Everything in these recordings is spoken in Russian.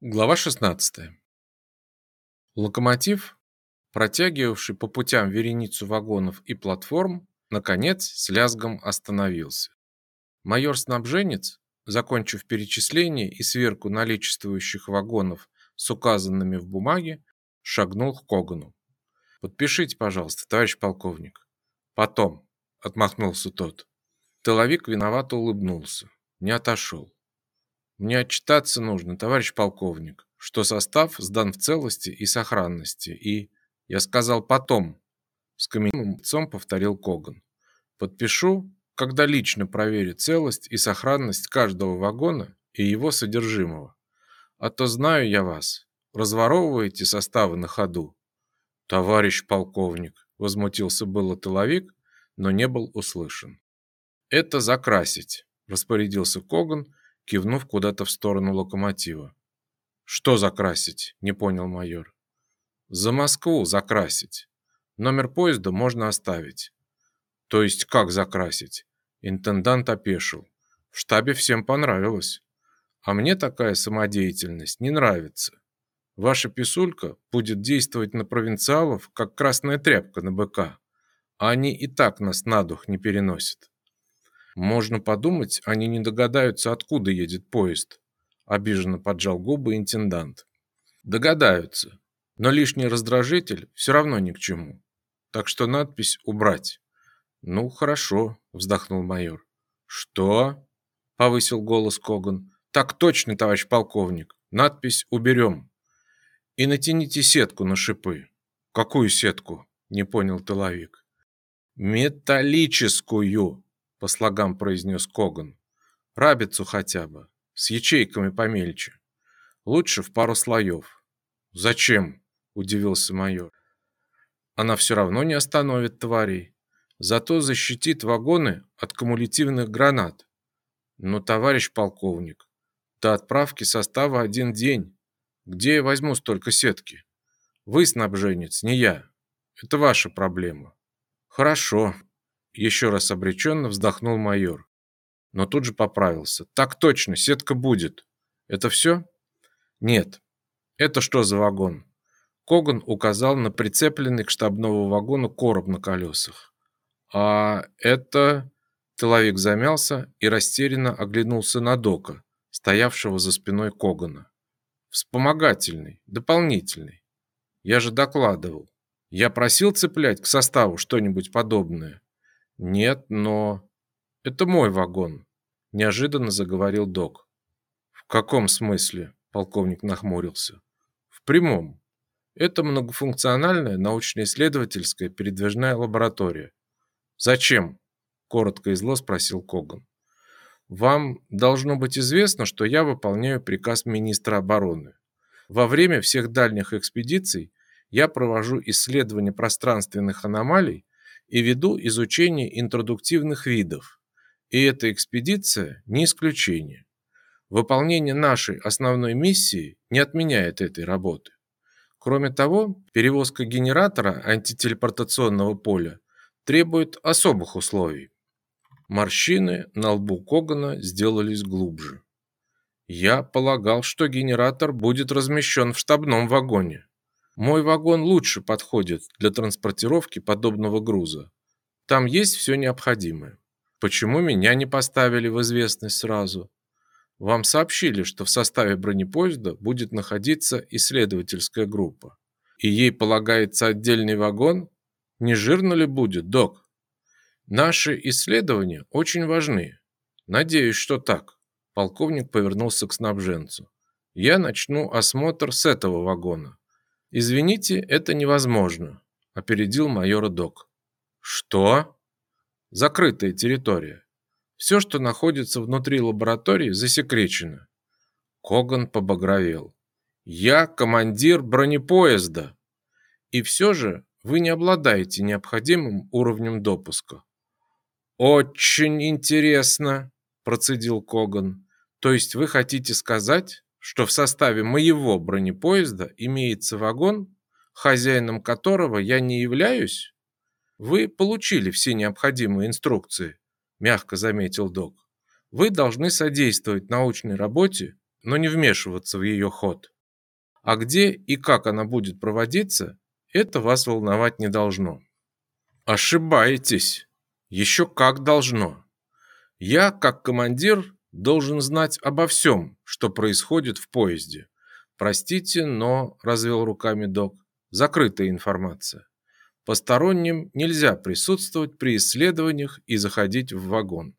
Глава 16. Локомотив, протягивавший по путям вереницу вагонов и платформ, наконец с лязгом остановился. Майор-снабженец, закончив перечисление и сверку наличествующих вагонов с указанными в бумаге, шагнул к Когану. «Подпишите, пожалуйста, товарищ полковник». «Потом», — отмахнулся тот. Тыловик виновато улыбнулся, не отошел. Мне отчитаться нужно, товарищ полковник, что состав сдан в целости и сохранности. И я сказал потом, с каменным лицом повторил Коган. Подпишу, когда лично проверю целость и сохранность каждого вагона и его содержимого. А то знаю я вас, разворовываете составы на ходу. Товарищ полковник, возмутился было тыловик, но не был услышан. Это закрасить, распорядился Коган кивнув куда-то в сторону локомотива. Что закрасить? не понял майор. За Москву закрасить. Номер поезда можно оставить. То есть как закрасить? Интендант опешил. В штабе всем понравилось. А мне такая самодеятельность не нравится. Ваша писулька будет действовать на провинциалов, как красная тряпка на быка. А они и так нас на дух не переносят. Можно подумать, они не догадаются, откуда едет поезд. Обиженно поджал губы интендант. Догадаются, но лишний раздражитель все равно ни к чему. Так что надпись убрать. Ну, хорошо, вздохнул майор. Что? повысил голос Коган. Так точно, товарищ полковник. Надпись уберем. И натяните сетку на шипы. Какую сетку? Не понял тыловик. Металлическую, по слогам произнес Коган. Рабицу хотя бы, с ячейками помельче. Лучше в пару слоев. Зачем? удивился майор. Она все равно не остановит тварей, зато защитит вагоны от кумулятивных гранат. Но, товарищ полковник, до отправки состава один день. Где я возьму столько сетки? Вы снабженец, не я. Это ваша проблема. Хорошо, еще раз обреченно вздохнул майор. Но тут же поправился. Так точно, сетка будет. Это все? Нет. Это что за вагон? Коган указал на прицепленный к штабному вагону короб на колесах. А это Тыловик замялся и растерянно оглянулся на Дока, стоявшего за спиной Когана. Вспомогательный, дополнительный. Я же докладывал. Я просил цеплять к составу что-нибудь подобное. Нет, но это мой вагон, неожиданно заговорил Док. В каком смысле? полковник нахмурился. В прямом. Это многофункциональная научно-исследовательская передвижная лаборатория. Зачем? коротко и зло спросил Коган. Вам должно быть известно, что я выполняю приказ министра обороны. Во время всех дальних экспедиций я провожу исследования пространственных аномалий и веду изучение интродуктивных видов. И эта экспедиция не исключение. Выполнение нашей основной миссии не отменяет этой работы. Кроме того, перевозка генератора антителепортационного поля требует особых условий. Морщины на лбу Когана сделались глубже. Я полагал, что генератор будет размещен в штабном вагоне. Мой вагон лучше подходит для транспортировки подобного груза. Там есть все необходимое. Почему меня не поставили в известность сразу? Вам сообщили, что в составе бронепоезда будет находиться исследовательская группа. И ей полагается отдельный вагон? Не жирно ли будет, док? Наши исследования очень важны. Надеюсь, что так. Полковник повернулся к снабженцу. Я начну осмотр с этого вагона. Извините, это невозможно, опередил майора Док. Что? Закрытая территория. Все, что находится внутри лаборатории, засекречено. Коган побагровел. Я командир бронепоезда. И все же вы не обладаете необходимым уровнем допуска. Очень интересно, процедил Коган. То есть вы хотите сказать, что в составе моего бронепоезда имеется вагон, хозяином которого я не являюсь? Вы получили все необходимые инструкции, мягко заметил док. Вы должны содействовать научной работе но не вмешиваться в ее ход. А где и как она будет проводиться, это вас волновать не должно. Ошибаетесь. Еще как должно. Я, как командир, должен знать обо всем, что происходит в поезде. Простите, но, развел руками док, закрытая информация. Посторонним нельзя присутствовать при исследованиях и заходить в вагон.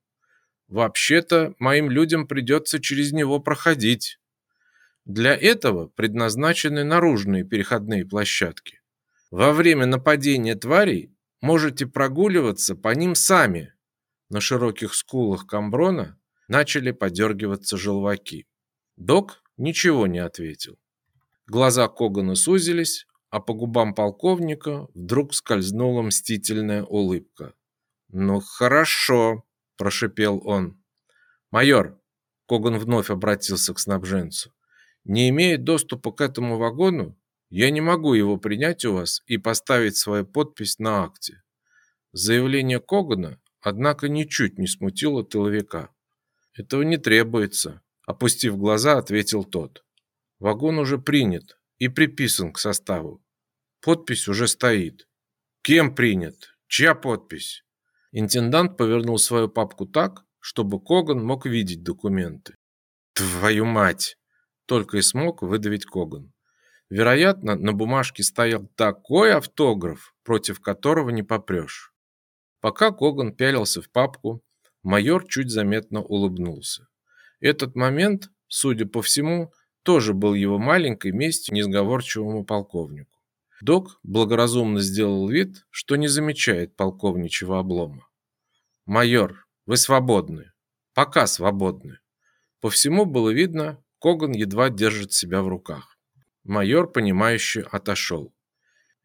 Вообще-то, моим людям придется через него проходить. Для этого предназначены наружные переходные площадки. Во время нападения тварей можете прогуливаться по ним сами. На широких скулах Камброна начали подергиваться желваки. Док ничего не ответил. Глаза Когана сузились, а по губам полковника вдруг скользнула мстительная улыбка. «Ну хорошо», – прошипел он. «Майор», – Коган вновь обратился к снабженцу, – «не имея доступа к этому вагону, я не могу его принять у вас и поставить свою подпись на акте». Заявление Когана, однако, ничуть не смутило тыловика. «Этого не требуется», – опустив глаза, ответил тот. «Вагон уже принят и приписан к составу. Подпись уже стоит». «Кем принят? Чья подпись?» Интендант повернул свою папку так, чтобы Коган мог видеть документы. «Твою мать!» – только и смог выдавить Коган. Вероятно, на бумажке стоял такой автограф, против которого не попрешь. Пока Коган пялился в папку, Майор чуть заметно улыбнулся. Этот момент, судя по всему, тоже был его маленькой местью несговорчивому полковнику. Док благоразумно сделал вид, что не замечает полковничьего облома. «Майор, вы свободны. Пока свободны». По всему было видно, Коган едва держит себя в руках. Майор, понимающе отошел.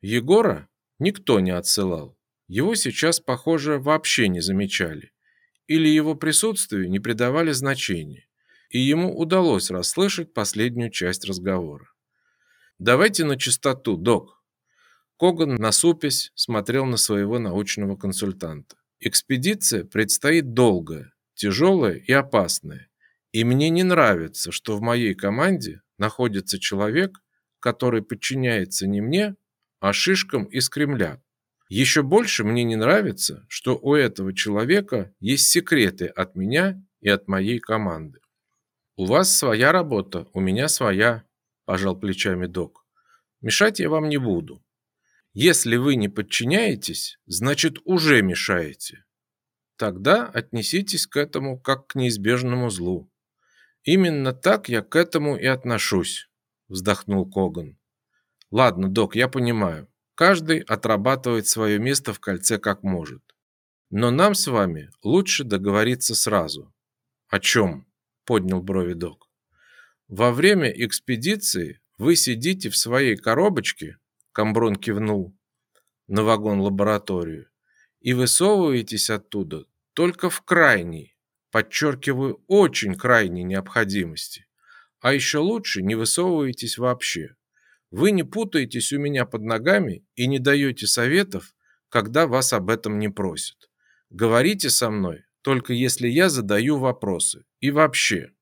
Егора никто не отсылал. Его сейчас, похоже, вообще не замечали или его присутствию не придавали значения, и ему удалось расслышать последнюю часть разговора. «Давайте на чистоту, док». Коган, насупясь, смотрел на своего научного консультанта. «Экспедиция предстоит долгая, тяжелая и опасная, и мне не нравится, что в моей команде находится человек, который подчиняется не мне, а шишкам из Кремля, еще больше мне не нравится, что у этого человека есть секреты от меня и от моей команды. У вас своя работа, у меня своя, пожал плечами док. Мешать я вам не буду. Если вы не подчиняетесь, значит уже мешаете. Тогда отнеситесь к этому как к неизбежному злу. Именно так я к этому и отношусь, вздохнул Коган. Ладно, док, я понимаю. Каждый отрабатывает свое место в кольце как может. Но нам с вами лучше договориться сразу. О чем? Поднял брови док. Во время экспедиции вы сидите в своей коробочке, Камброн кивнул на вагон-лабораторию, и высовываетесь оттуда только в крайней, подчеркиваю, очень крайней необходимости. А еще лучше не высовываетесь вообще. Вы не путаетесь у меня под ногами и не даете советов, когда вас об этом не просят. Говорите со мной, только если я задаю вопросы. И вообще,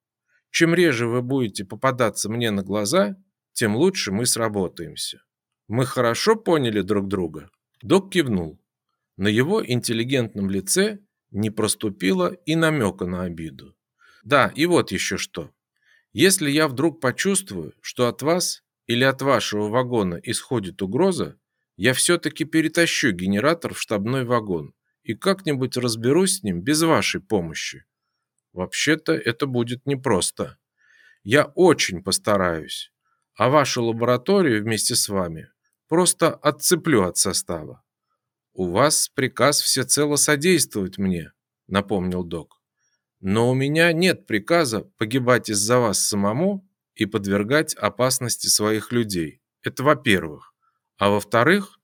чем реже вы будете попадаться мне на глаза, тем лучше мы сработаемся. Мы хорошо поняли друг друга?» Док кивнул. На его интеллигентном лице не проступило и намека на обиду. «Да, и вот еще что. Если я вдруг почувствую, что от вас или от вашего вагона исходит угроза, я все-таки перетащу генератор в штабной вагон и как-нибудь разберусь с ним без вашей помощи. Вообще-то это будет непросто. Я очень постараюсь, а вашу лабораторию вместе с вами просто отцеплю от состава. У вас приказ всецело содействовать мне, напомнил док. Но у меня нет приказа погибать из-за вас самому и подвергать опасности своих людей. Это во-первых. А во-вторых,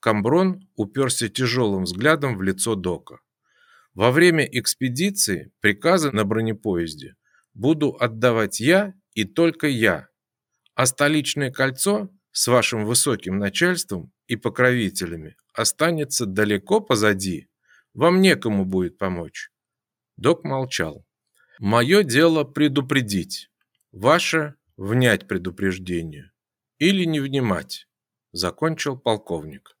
Камброн уперся тяжелым взглядом в лицо Дока. Во время экспедиции приказы на бронепоезде буду отдавать я и только я. А столичное кольцо с вашим высоким начальством и покровителями останется далеко позади. Вам некому будет помочь. Док молчал. Мое дело предупредить. Ваше внять предупреждение или не внимать, закончил полковник.